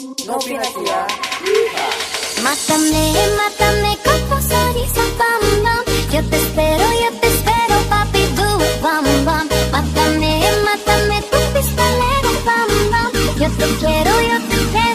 No. Mátame, mátame con tu risa, bam, bam. Yo te espero, yo te espero, papi, do bam, bam. Mátame, mátame tu pistolero, bam, bam. Yo te quiero, yo te quiero.